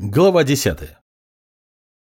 Глава 10.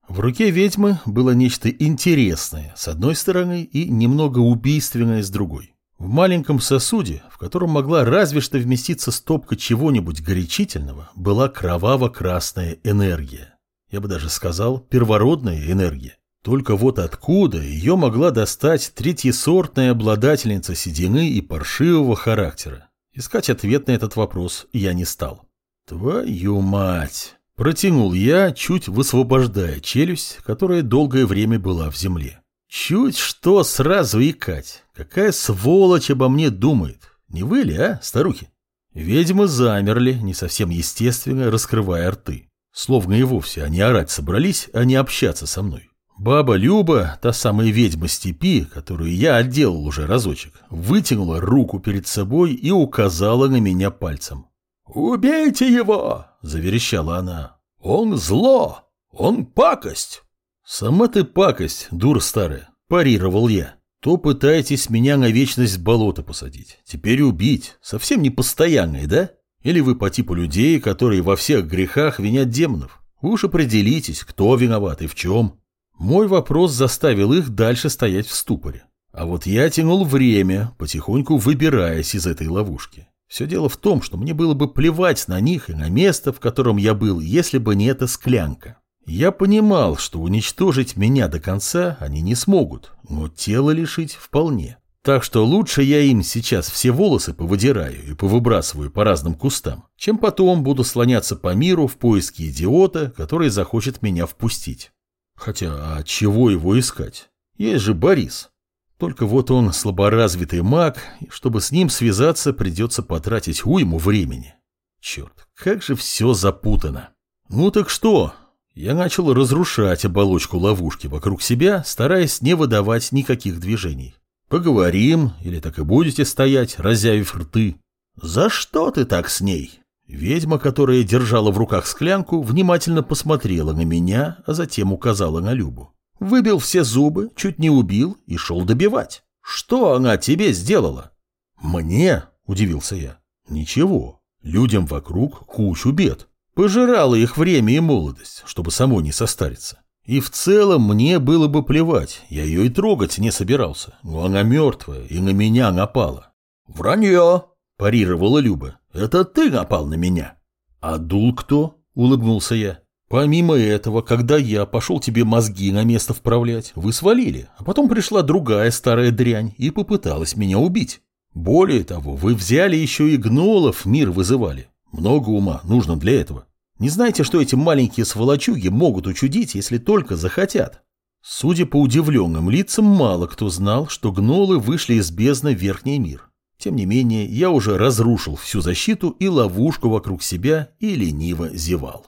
В руке ведьмы было нечто интересное с одной стороны и немного убийственное с другой. В маленьком сосуде, в котором могла разве что вместиться стопка чего-нибудь горячительного, была кроваво-красная энергия. Я бы даже сказал, первородная энергия. Только вот откуда ее могла достать третьесортная обладательница седины и паршивого характера? Искать ответ на этот вопрос я не стал. Твою мать! Протянул я, чуть высвобождая челюсть, которая долгое время была в земле. Чуть что сразу икать. Какая сволочь обо мне думает. Не вы ли, а, старухи? Ведьмы замерли, не совсем естественно, раскрывая рты. Словно и вовсе они орать собрались, а не общаться со мной. Баба Люба, та самая ведьма степи, которую я отделал уже разочек, вытянула руку перед собой и указала на меня пальцем. «Убейте его!» — заверещала она. «Он зло! Он пакость!» «Сама ты пакость, дура старая!» — парировал я. «То пытаетесь меня на вечность в болото посадить, теперь убить, совсем не постоянные, да? Или вы по типу людей, которые во всех грехах винят демонов? Вы уж определитесь, кто виноват и в чем». Мой вопрос заставил их дальше стоять в ступоре. А вот я тянул время, потихоньку выбираясь из этой ловушки. Все дело в том, что мне было бы плевать на них и на место, в котором я был, если бы не эта склянка. Я понимал, что уничтожить меня до конца они не смогут, но тело лишить вполне. Так что лучше я им сейчас все волосы повыдираю и повыбрасываю по разным кустам, чем потом буду слоняться по миру в поиске идиота, который захочет меня впустить. Хотя, а чего его искать? Есть же Борис. Только вот он слаборазвитый маг, и чтобы с ним связаться, придется потратить уйму времени. Черт, как же все запутано. Ну так что? Я начал разрушать оболочку ловушки вокруг себя, стараясь не выдавать никаких движений. Поговорим, или так и будете стоять, разявив рты. За что ты так с ней? Ведьма, которая держала в руках склянку, внимательно посмотрела на меня, а затем указала на Любу. Выбил все зубы, чуть не убил и шел добивать. Что она тебе сделала? Мне, удивился я. Ничего. Людям вокруг кучу бед. Пожирала их время и молодость, чтобы самой не состариться. И в целом мне было бы плевать, я ее и трогать не собирался. Но она мертвая и на меня напала. «Вранье!» – парировала Люба. «Это ты напал на меня!» «А дул кто?» – улыбнулся я. Помимо этого, когда я пошел тебе мозги на место вправлять, вы свалили, а потом пришла другая старая дрянь и попыталась меня убить. Более того, вы взяли еще и гнолов мир вызывали. Много ума нужно для этого. Не знаете, что эти маленькие сволочуги могут учудить, если только захотят? Судя по удивленным лицам, мало кто знал, что гнолы вышли из бездны в верхний мир. Тем не менее, я уже разрушил всю защиту и ловушку вокруг себя и лениво зевал.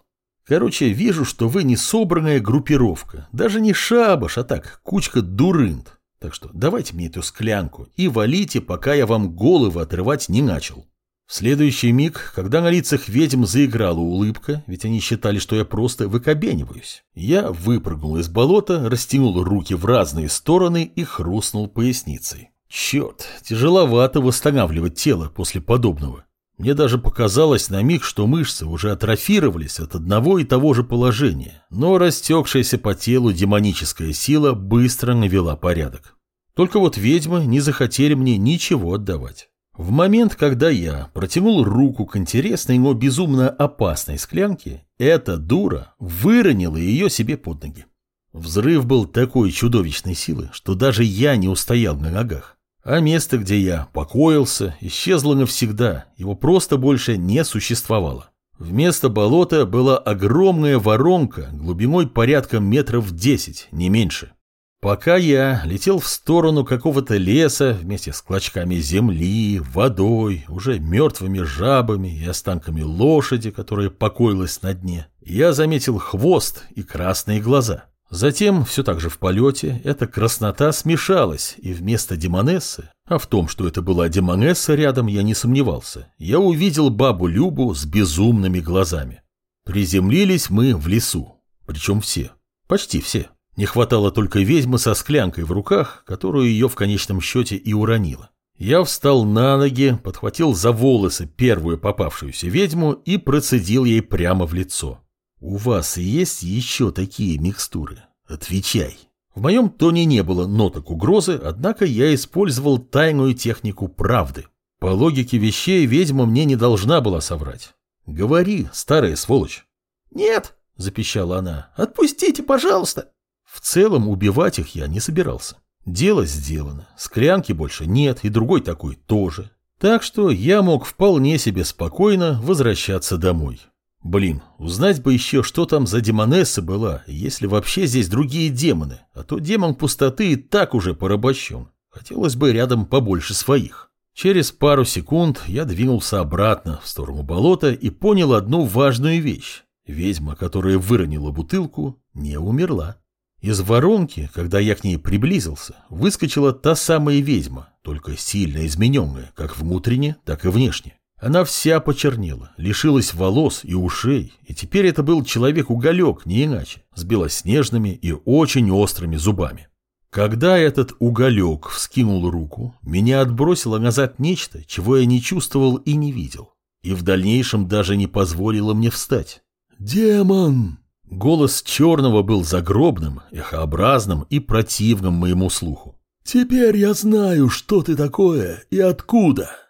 Короче, вижу, что вы не собранная группировка, даже не шабаш, а так, кучка дурынт. Так что давайте мне эту склянку и валите, пока я вам головы отрывать не начал. В следующий миг, когда на лицах ведьм заиграла улыбка, ведь они считали, что я просто выкобениваюсь, я выпрыгнул из болота, растянул руки в разные стороны и хрустнул поясницей. Черт, тяжеловато восстанавливать тело после подобного. Мне даже показалось на миг, что мышцы уже атрофировались от одного и того же положения, но растекшаяся по телу демоническая сила быстро навела порядок. Только вот ведьмы не захотели мне ничего отдавать. В момент, когда я протянул руку к интересной, но безумно опасной склянке, эта дура выронила ее себе под ноги. Взрыв был такой чудовищной силы, что даже я не устоял на ногах. А место, где я покоился, исчезло навсегда, его просто больше не существовало. Вместо болота была огромная воронка глубиной порядка метров десять, не меньше. Пока я летел в сторону какого-то леса вместе с клочками земли, водой, уже мертвыми жабами и останками лошади, которая покоилась на дне, я заметил хвост и красные глаза. Затем, все так же в полете, эта краснота смешалась, и вместо демонессы, а в том, что это была демонесса рядом, я не сомневался, я увидел бабу Любу с безумными глазами. Приземлились мы в лесу, причем все, почти все. Не хватало только ведьмы со склянкой в руках, которую ее в конечном счете и уронила. Я встал на ноги, подхватил за волосы первую попавшуюся ведьму и процедил ей прямо в лицо. У вас есть еще такие микстуры? Отвечай. В моем тоне не было ноток угрозы, однако я использовал тайную технику правды. По логике вещей ведьма мне не должна была соврать. Говори, старая сволочь. Нет, запищала она, отпустите, пожалуйста. В целом убивать их я не собирался. Дело сделано, склянки больше нет и другой такой тоже. Так что я мог вполне себе спокойно возвращаться домой. Блин, узнать бы еще, что там за демонесса была, если вообще здесь другие демоны, а то демон пустоты и так уже порабощен. Хотелось бы рядом побольше своих. Через пару секунд я двинулся обратно в сторону болота и понял одну важную вещь. Ведьма, которая выронила бутылку, не умерла. Из воронки, когда я к ней приблизился, выскочила та самая ведьма, только сильно измененная, как внутренне, так и внешне. Она вся почернела, лишилась волос и ушей, и теперь это был человек-уголек, не иначе, с белоснежными и очень острыми зубами. Когда этот уголек вскинул руку, меня отбросило назад нечто, чего я не чувствовал и не видел, и в дальнейшем даже не позволило мне встать. «Демон!» Голос черного был загробным, эхообразным и противным моему слуху. «Теперь я знаю, что ты такое и откуда!»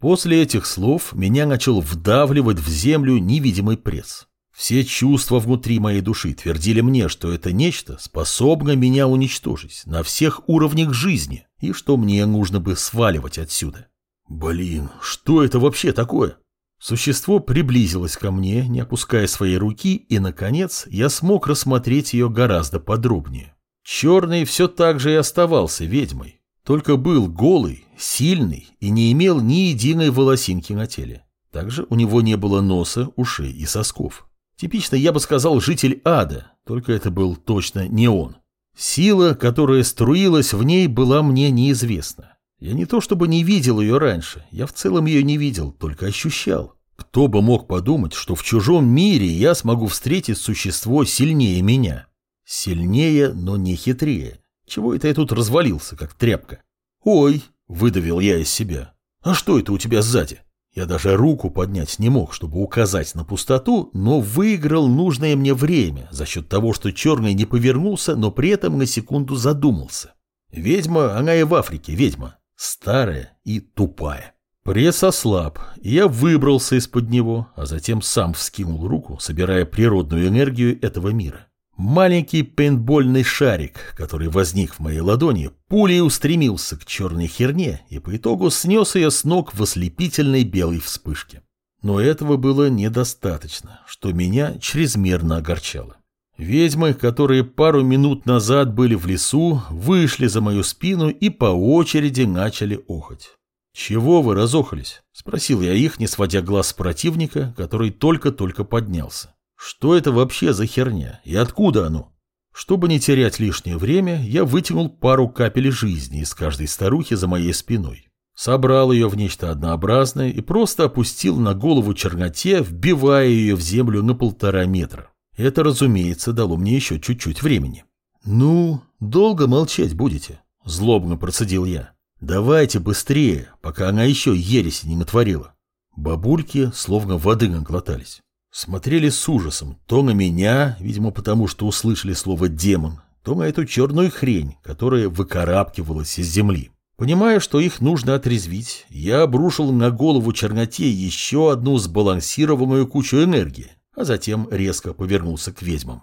После этих слов меня начал вдавливать в землю невидимый пресс. Все чувства внутри моей души твердили мне, что это нечто способно меня уничтожить на всех уровнях жизни, и что мне нужно бы сваливать отсюда. Блин, что это вообще такое? Существо приблизилось ко мне, не опуская своей руки, и, наконец, я смог рассмотреть ее гораздо подробнее. Черный все так же и оставался ведьмой, только был голый, сильный и не имел ни единой волосинки на теле. Также у него не было носа, ушей и сосков. Типично, я бы сказал, житель ада, только это был точно не он. Сила, которая струилась в ней, была мне неизвестна. Я не то чтобы не видел ее раньше, я в целом ее не видел, только ощущал. Кто бы мог подумать, что в чужом мире я смогу встретить существо сильнее меня? Сильнее, но не хитрее. Чего это я тут развалился, как тряпка? Ой, выдавил я из себя. А что это у тебя сзади? Я даже руку поднять не мог, чтобы указать на пустоту, но выиграл нужное мне время за счет того, что черный не повернулся, но при этом на секунду задумался. Ведьма, она и в Африке ведьма старая и тупая. Пресс ослаб, и я выбрался из-под него, а затем сам вскинул руку, собирая природную энергию этого мира. Маленький пейнтбольный шарик, который возник в моей ладони, пулей устремился к черной херне и по итогу снес ее с ног в ослепительной белой вспышке. Но этого было недостаточно, что меня чрезмерно огорчало. Ведьмы, которые пару минут назад были в лесу, вышли за мою спину и по очереди начали охоть. «Чего вы разохались?» – спросил я их, не сводя глаз с противника, который только-только поднялся. «Что это вообще за херня и откуда оно?» Чтобы не терять лишнее время, я вытянул пару капель жизни из каждой старухи за моей спиной. Собрал ее в нечто однообразное и просто опустил на голову черноте, вбивая ее в землю на полтора метра. Это, разумеется, дало мне еще чуть-чуть времени. «Ну, долго молчать будете?» – злобно процедил я. «Давайте быстрее, пока она еще ереси не натворила». Бабульки словно воды наглотались. Смотрели с ужасом то на меня, видимо, потому что услышали слово «демон», то на эту черную хрень, которая выкарабкивалась из земли. Понимая, что их нужно отрезвить, я обрушил на голову черноте еще одну сбалансированную кучу энергии, а затем резко повернулся к ведьмам.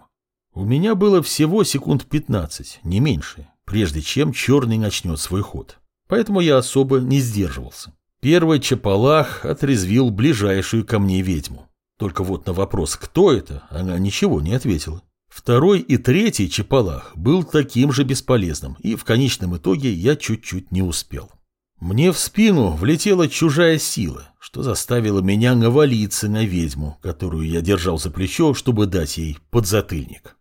У меня было всего секунд 15, не меньше, прежде чем черный начнет свой ход. Поэтому я особо не сдерживался. Первый чапалах отрезвил ближайшую ко мне ведьму. Только вот на вопрос «кто это?» она ничего не ответила. Второй и третий чапалах был таким же бесполезным, и в конечном итоге я чуть-чуть не успел. Мне в спину влетела чужая сила, что заставило меня навалиться на ведьму, которую я держал за плечо, чтобы дать ей подзатыльник.